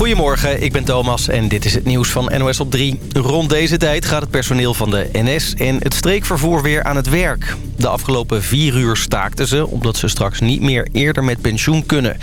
Goedemorgen, ik ben Thomas en dit is het nieuws van NOS op 3. Rond deze tijd gaat het personeel van de NS en het streekvervoer weer aan het werk. De afgelopen vier uur staakten ze omdat ze straks niet meer eerder met pensioen kunnen.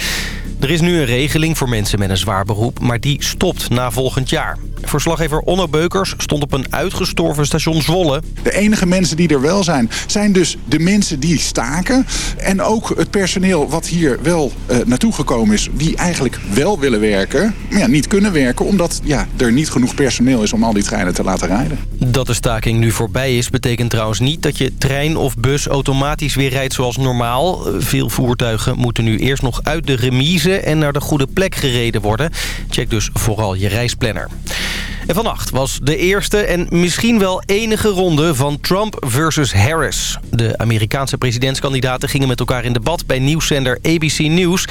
Er is nu een regeling voor mensen met een zwaar beroep, maar die stopt na volgend jaar. Verslaggever Onno Beukers stond op een uitgestorven station Zwolle. De enige mensen die er wel zijn, zijn dus de mensen die staken. En ook het personeel wat hier wel uh, naartoe gekomen is, die eigenlijk wel willen werken, maar ja, niet kunnen werken, omdat ja, er niet genoeg personeel is om al die treinen te laten rijden. Dat de staking nu voorbij is, betekent trouwens niet dat je trein of bus automatisch weer rijdt zoals normaal. Veel voertuigen moeten nu eerst nog uit de remise en naar de goede plek gereden worden. Check dus vooral je reisplanner. En vannacht was de eerste en misschien wel enige ronde van Trump versus Harris. De Amerikaanse presidentskandidaten gingen met elkaar in debat bij nieuwszender ABC News.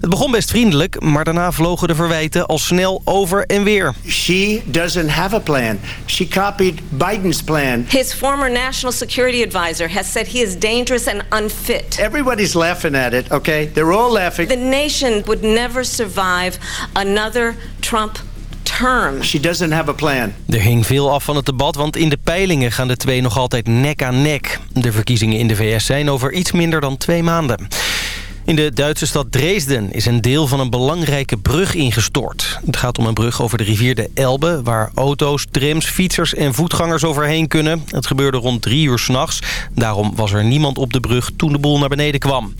Het begon best vriendelijk, maar daarna vlogen de verwijten al snel over en weer. She doesn't have a plan. She copied Biden's plan. His former national security advisor has said he is dangerous and unfit. Everybody's laughing at it, okay? They're all laughing. The nation would never survive another Trump term. She doesn't have a plan. Er hing veel af van het debat, want in de peilingen gaan de twee nog altijd nek aan nek. De verkiezingen in de VS zijn over iets minder dan twee maanden. In de Duitse stad Dresden is een deel van een belangrijke brug ingestort. Het gaat om een brug over de rivier de Elbe... waar auto's, trams, fietsers en voetgangers overheen kunnen. Het gebeurde rond drie uur s'nachts. Daarom was er niemand op de brug toen de boel naar beneden kwam.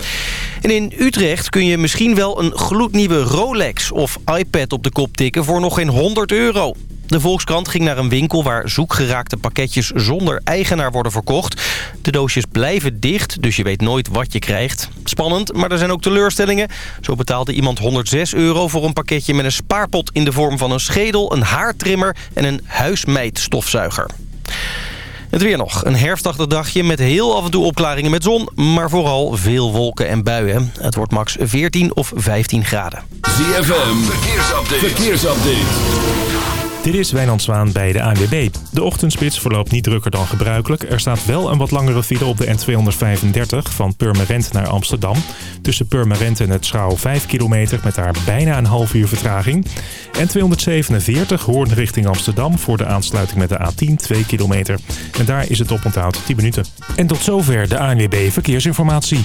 En in Utrecht kun je misschien wel een gloednieuwe Rolex of iPad op de kop tikken... voor nog geen 100 euro. De Volkskrant ging naar een winkel waar zoekgeraakte pakketjes zonder eigenaar worden verkocht. De doosjes blijven dicht, dus je weet nooit wat je krijgt. Spannend, maar er zijn ook teleurstellingen. Zo betaalde iemand 106 euro voor een pakketje met een spaarpot in de vorm van een schedel, een haartrimmer en een huismeidstofzuiger. Het weer nog. Een herfstachtig dagje met heel af en toe opklaringen met zon... maar vooral veel wolken en buien. Het wordt max 14 of 15 graden. ZFM, verkeersupdate. verkeersupdate. Dit is Wijnand Zwaan bij de ANWB. De ochtendspits verloopt niet drukker dan gebruikelijk. Er staat wel een wat langere file op de N235 van Purmerend naar Amsterdam. Tussen Purmerend en het Schouw 5 kilometer met daar bijna een half uur vertraging. N247 Hoorn richting Amsterdam voor de aansluiting met de A10 2 kilometer. En daar is het oponthoud 10 minuten. En tot zover de ANWB Verkeersinformatie.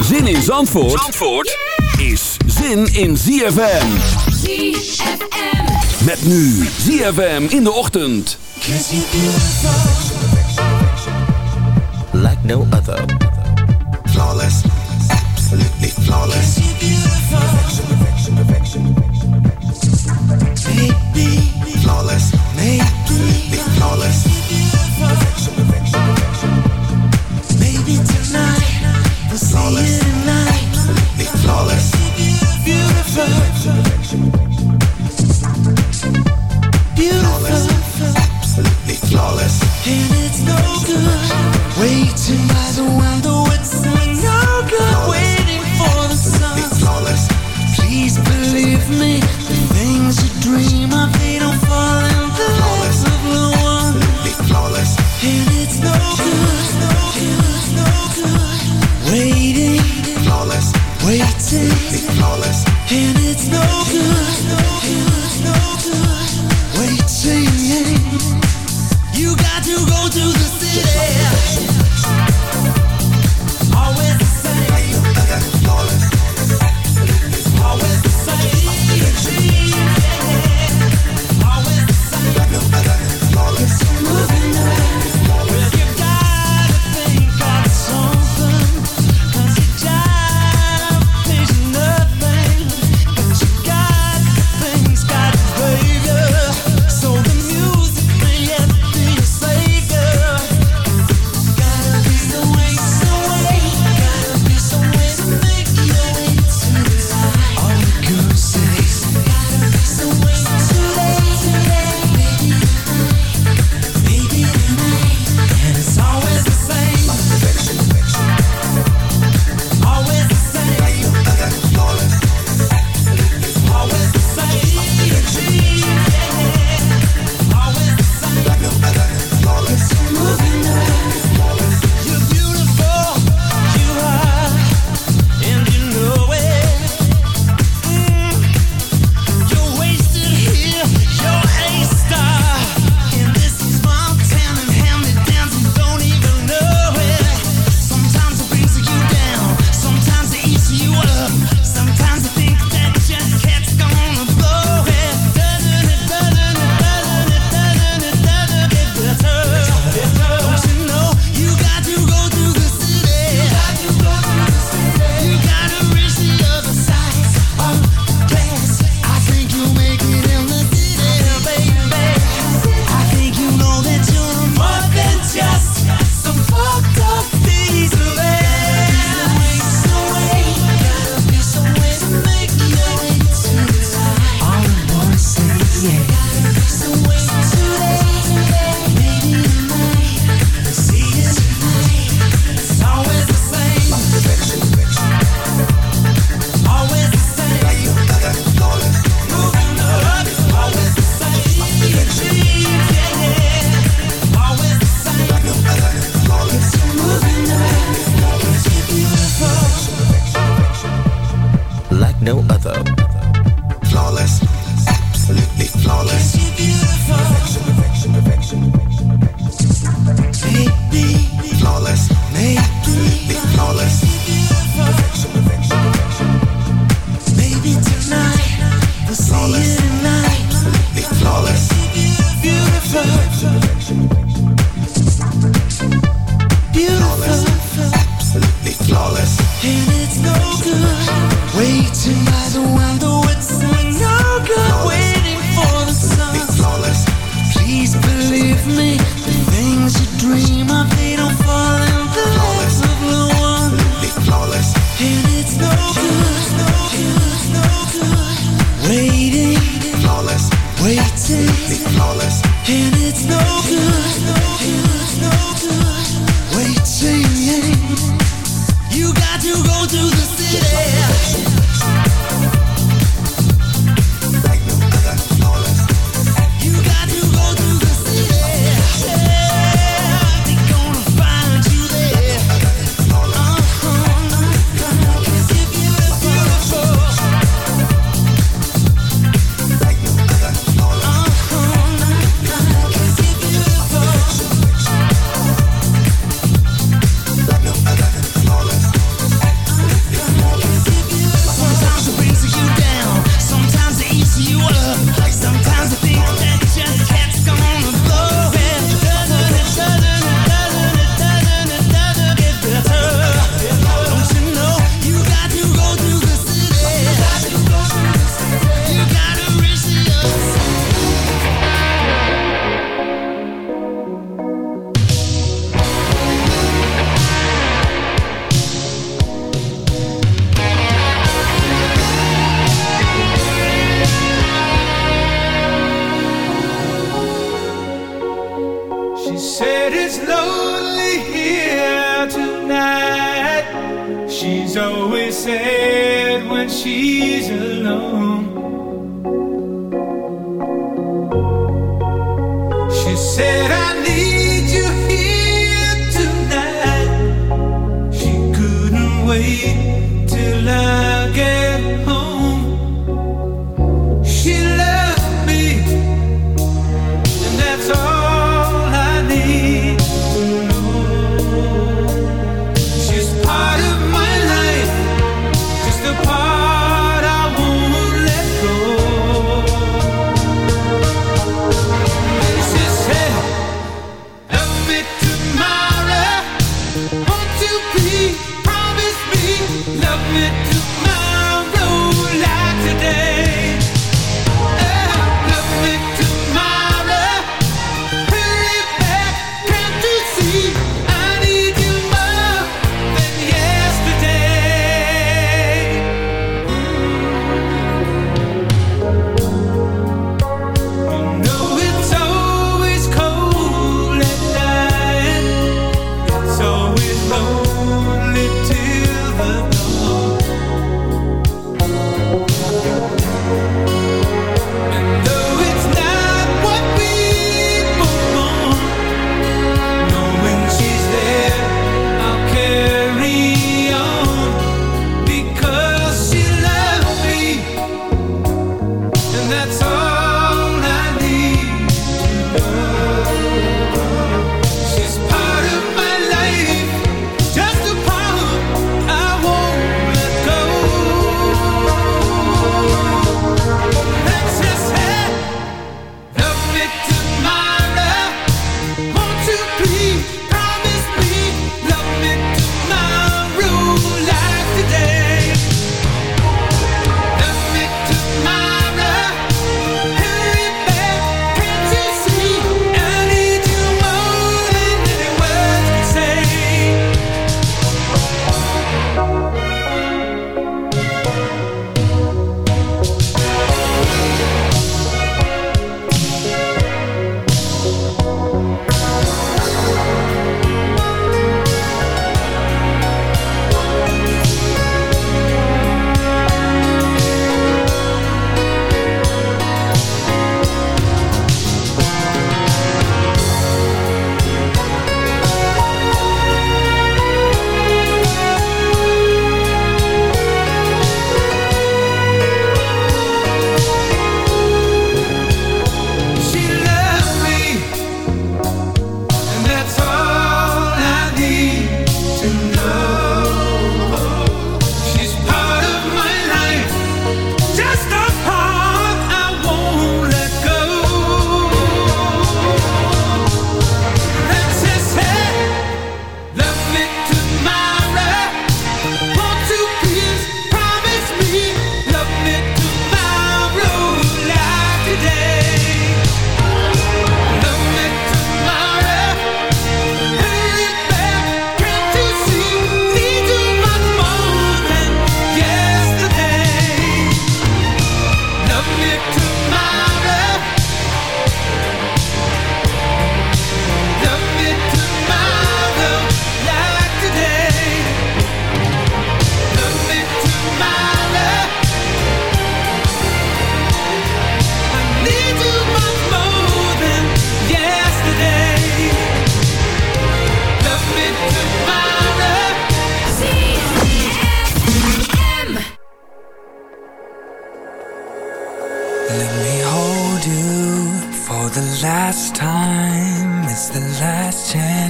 Zin in Zandvoort, Zandvoort is zin in ZFM. ZFM. Met nu ZFM in de ochtend. Like no other. Flawless, absolutely flawless. Perfection, perfection, Baby. Flawless, absolutely flawless. solace.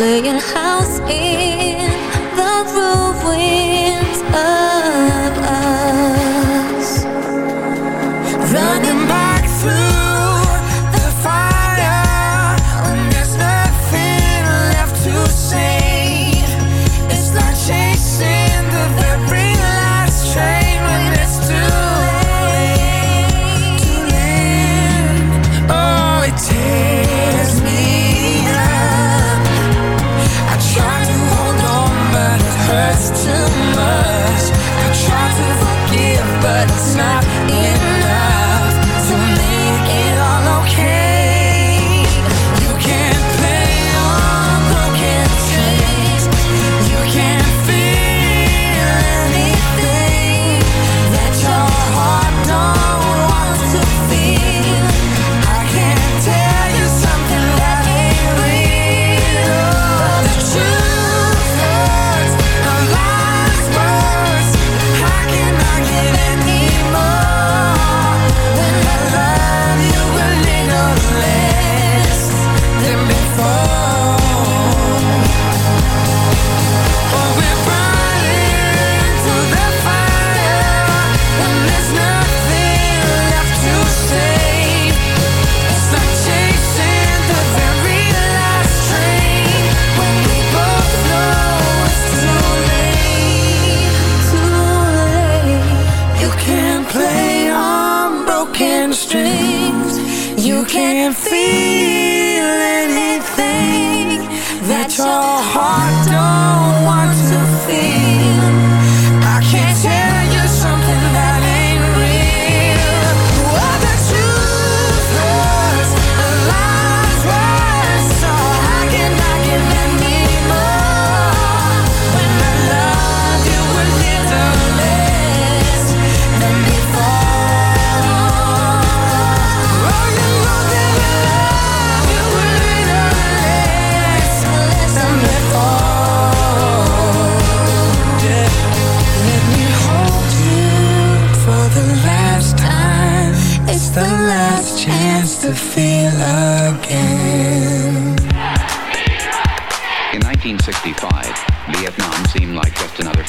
playing house in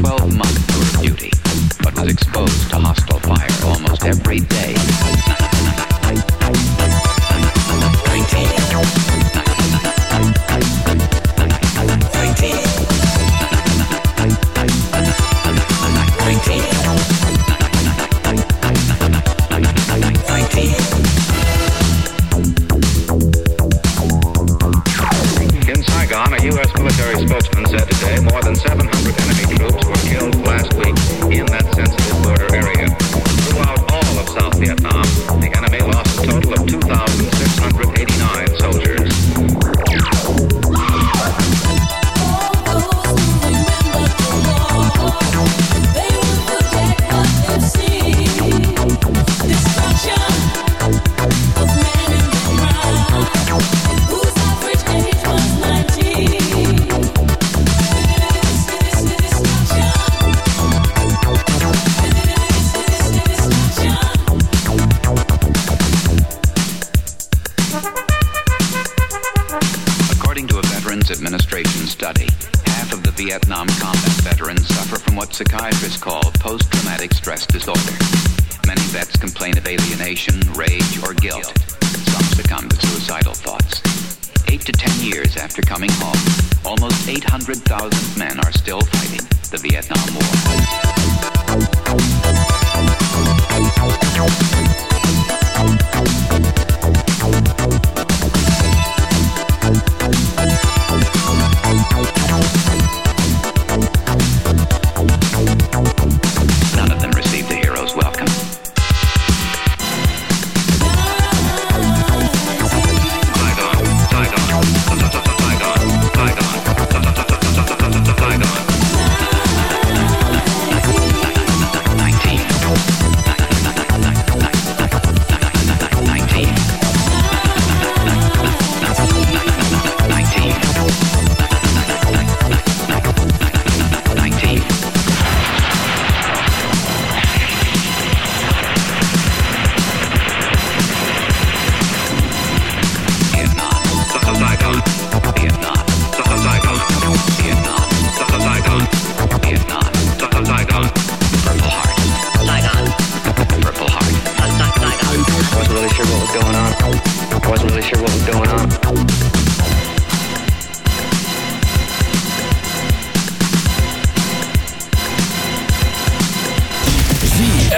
12 months tour of duty, but was exposed to hostile fire almost every day.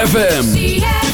ZFM.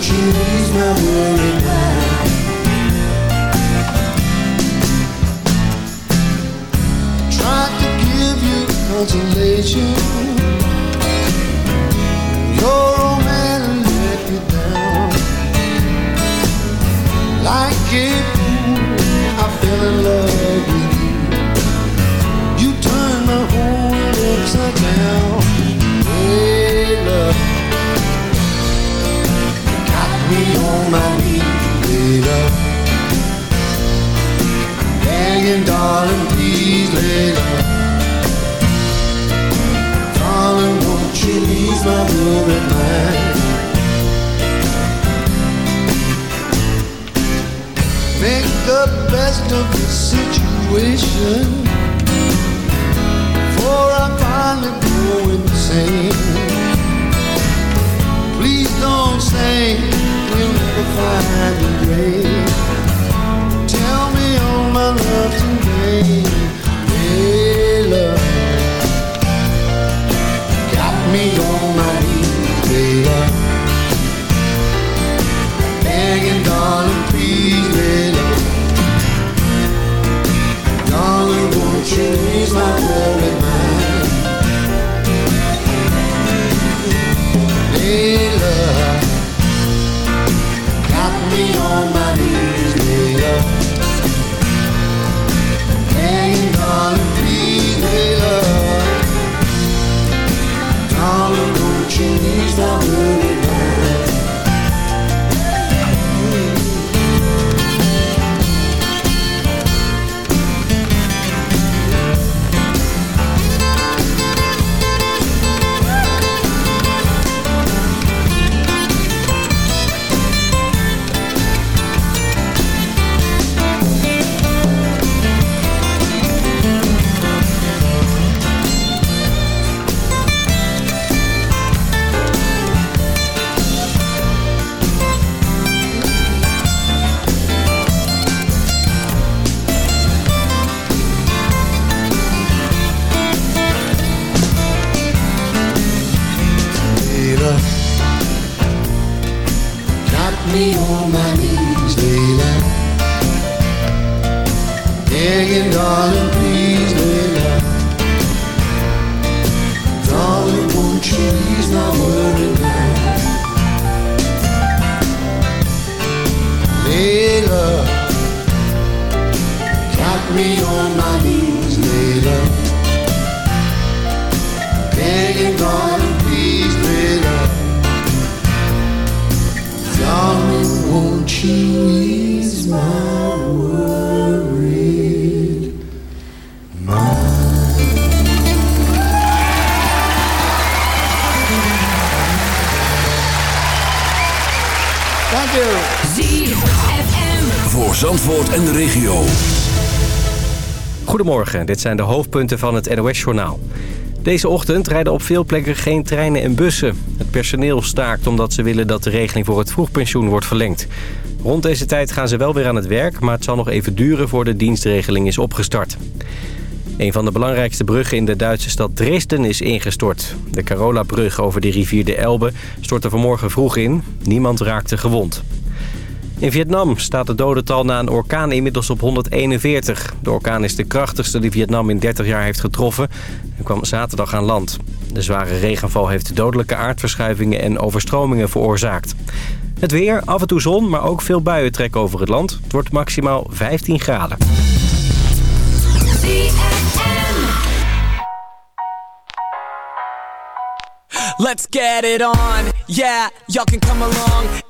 choose my worried mind. Tried to give you consolation. Your let me down. Like I fell in love with you. You turned my whole world upside me on my knees, love. Begging, darling, please, love. Darling, won't you ease my worried mind? Make the best of the situation. For I finally go insane. Please don't say we'll never find. Tell me all my love today. Hey, love. Got me Dit zijn de hoofdpunten van het NOS-journaal. Deze ochtend rijden op veel plekken geen treinen en bussen. Het personeel staakt omdat ze willen dat de regeling voor het vroegpensioen wordt verlengd. Rond deze tijd gaan ze wel weer aan het werk, maar het zal nog even duren voor de dienstregeling is opgestart. Een van de belangrijkste bruggen in de Duitse stad Dresden is ingestort. De Carola-brug over de rivier de Elbe stortte vanmorgen vroeg in. Niemand raakte gewond. In Vietnam staat het dodental na een orkaan inmiddels op 141. De orkaan is de krachtigste die Vietnam in 30 jaar heeft getroffen en kwam zaterdag aan land. De zware regenval heeft dodelijke aardverschuivingen en overstromingen veroorzaakt. Het weer, af en toe zon, maar ook veel buien trekken over het land. Het wordt maximaal 15 graden. Let's get it on. Yeah, y'all can come along.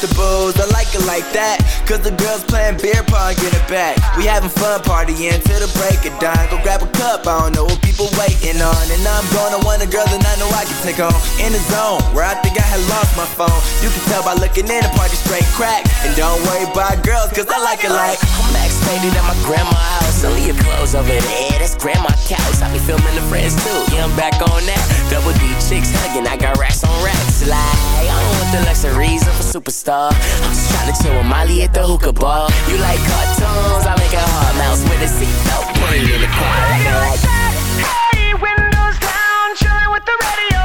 the booze like it like that. Cause the girls playing beer pong, get it back. We having fun partying till the break of dawn. Go grab a cup, I don't know what people waiting on. And I'm gonna want a girl that I know I can take on. In the zone, where I think I had lost my phone. You can tell by looking in, the party straight crack. And don't worry about girls, cause I like it like. I'm Max faded at my grandma's house. Only your clothes over there, that's grandma couch. I be filming the friends too. Yeah, I'm back on that. Double D chicks hugging, I got racks on racks. Like, I don't want the luxuries of a superstar. I'm trying to chill with Molly at the hookah bar. You like cartoons? I make a hard mouse with a seatbelt. Put it in the car. I like that. Hey, windows down, chilling with the radio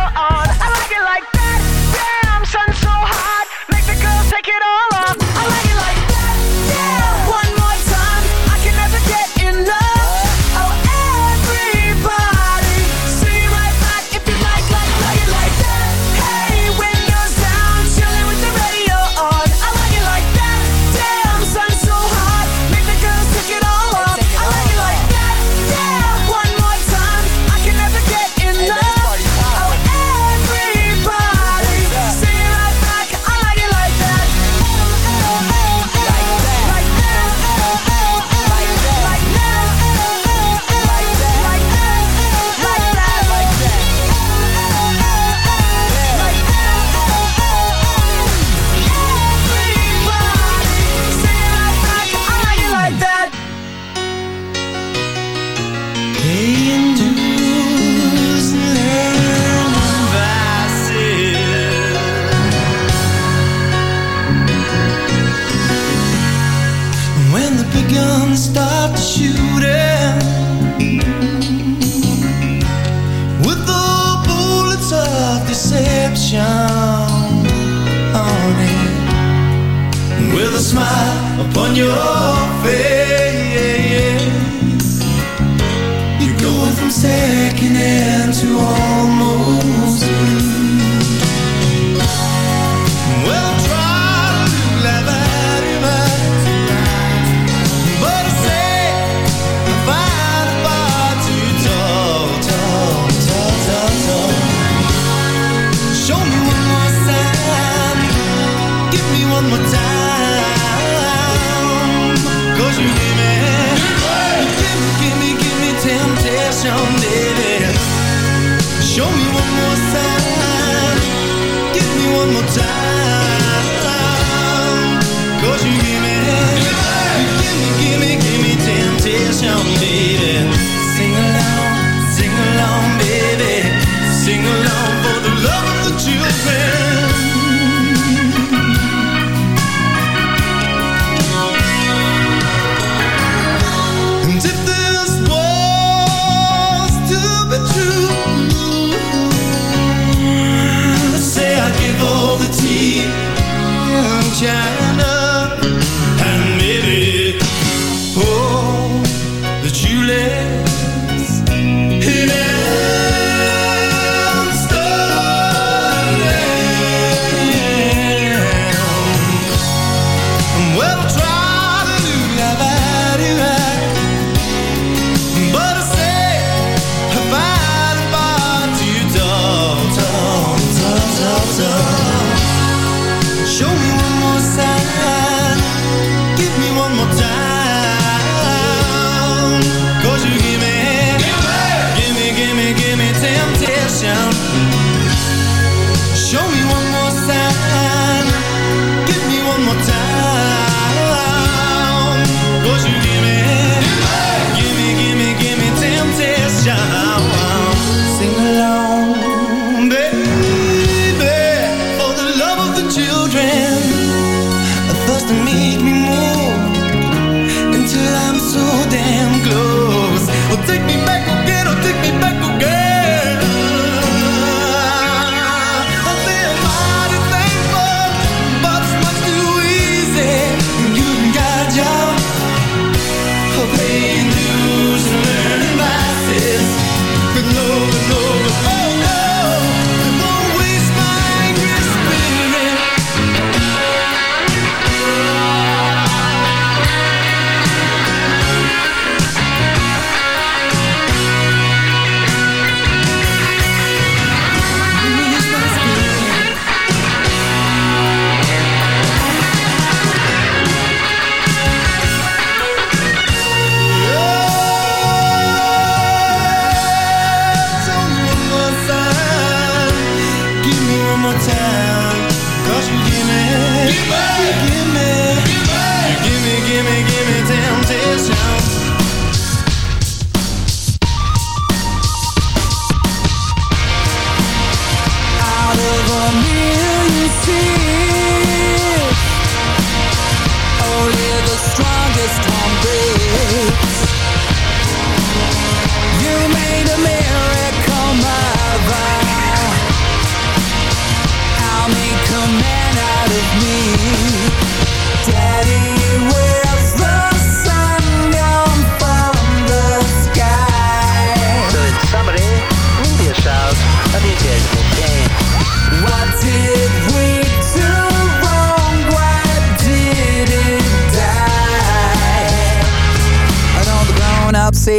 on your own.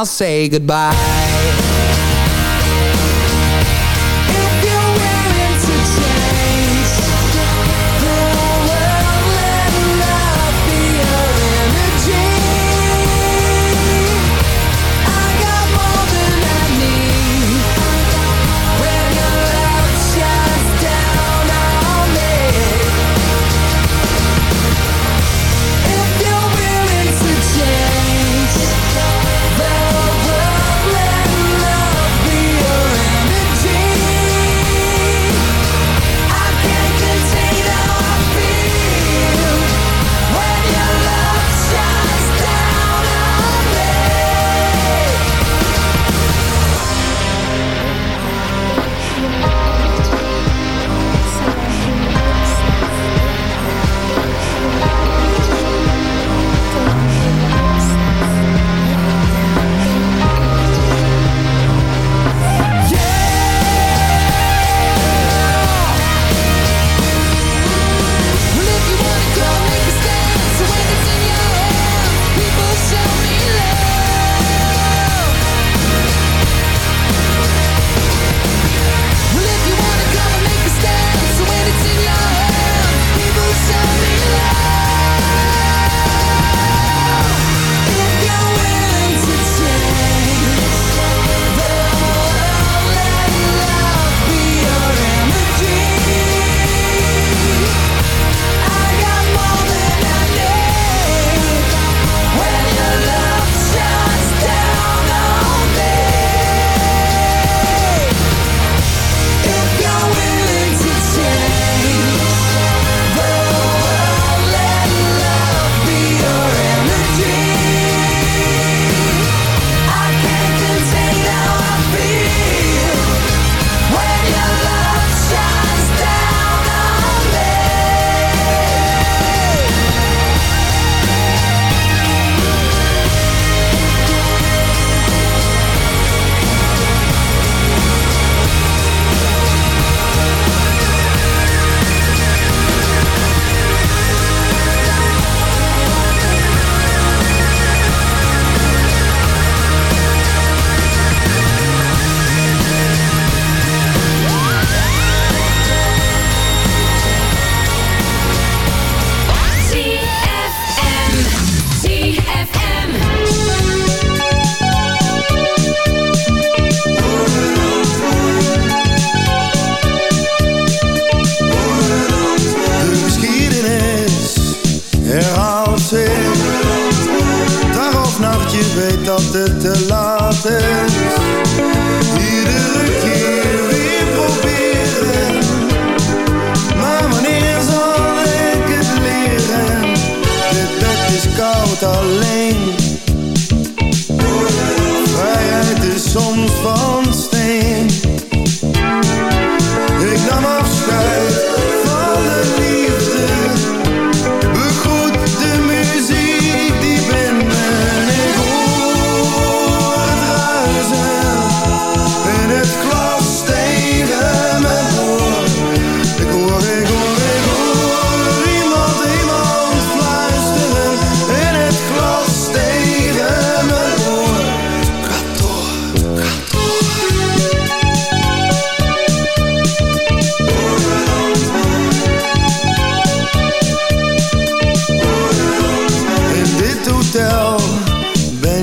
I'll say goodbye.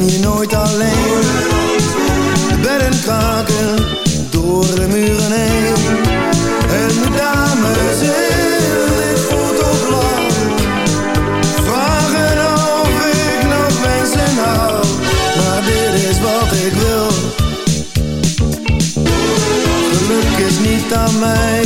ben je nooit alleen. De kraken door de muren heen. En de dames in dit fotoblad vragen of ik nog mensen hou. Maar dit is wat ik wil. Geluk is niet aan mij.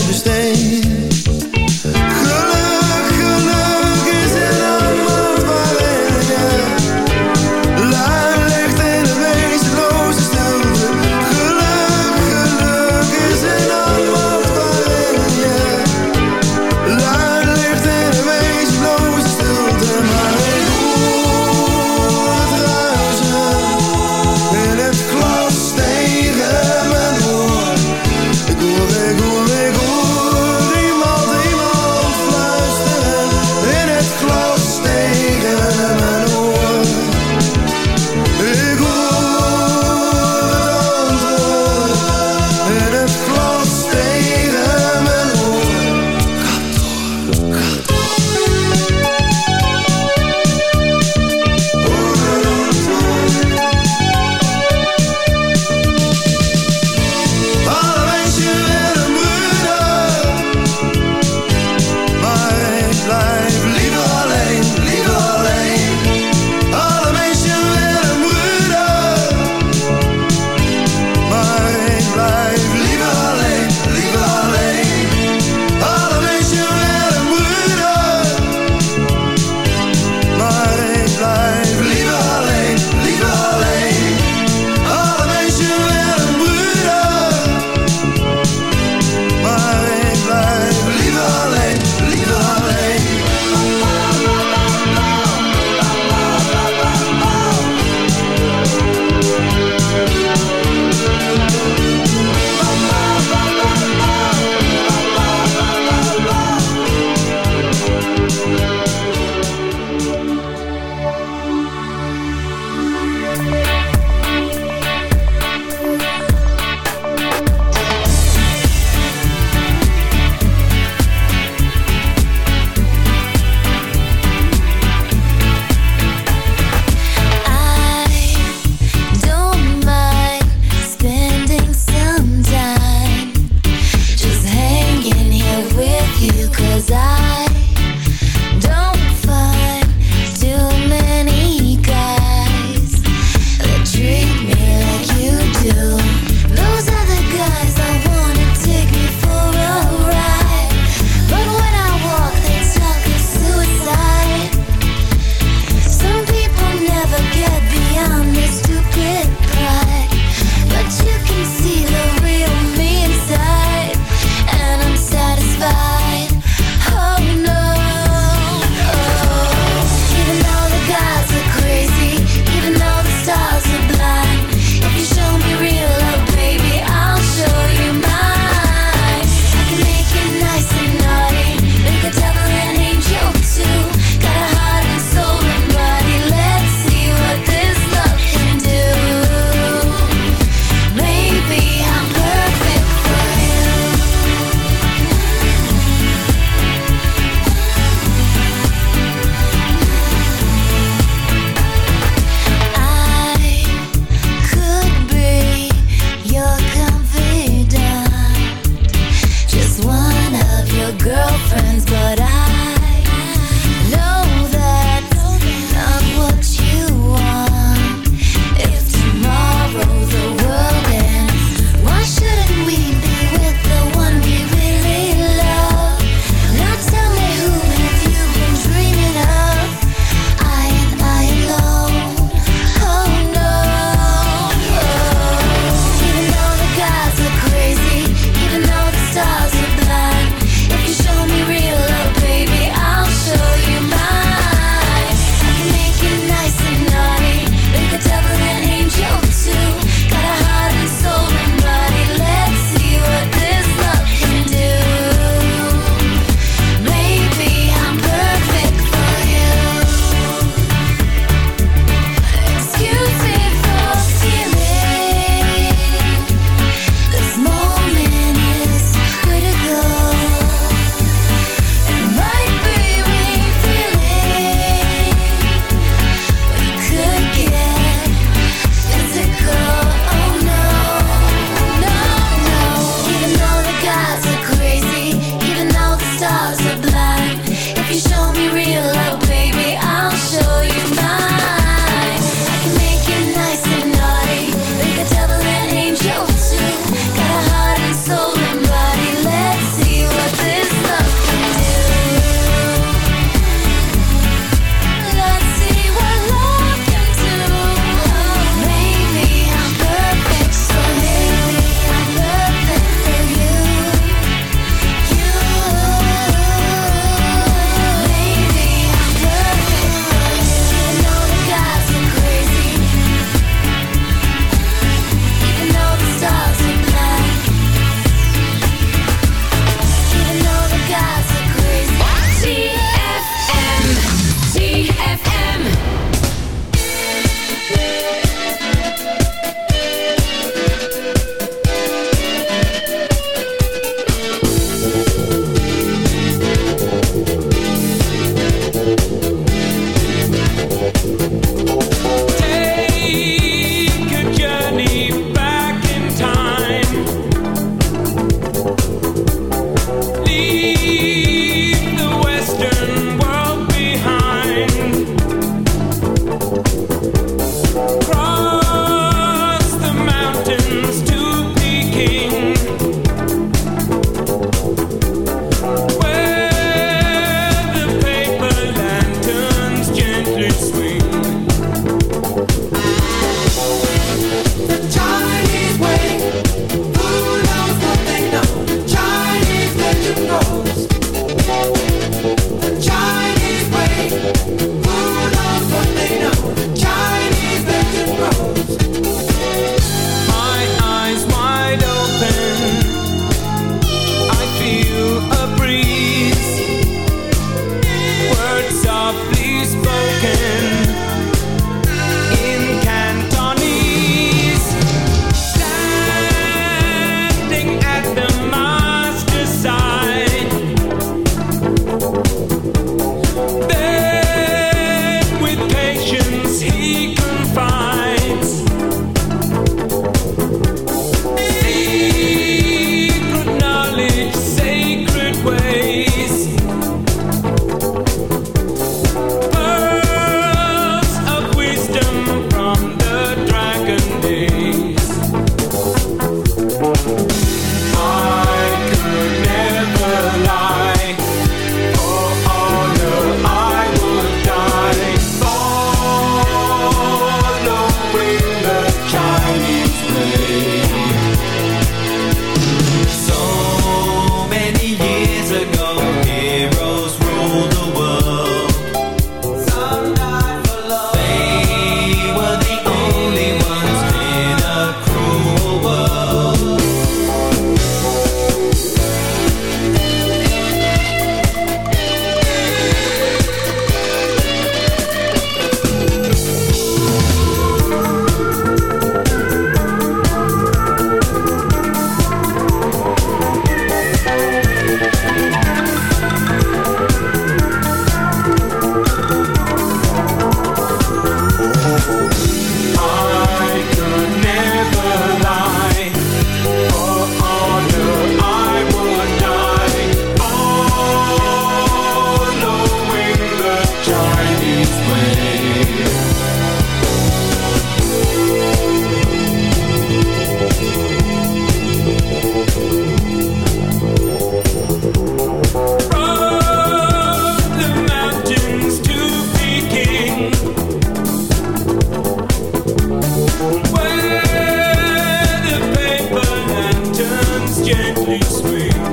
Please speak.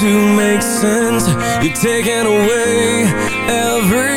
to make sense. You're taking away every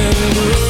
and blue.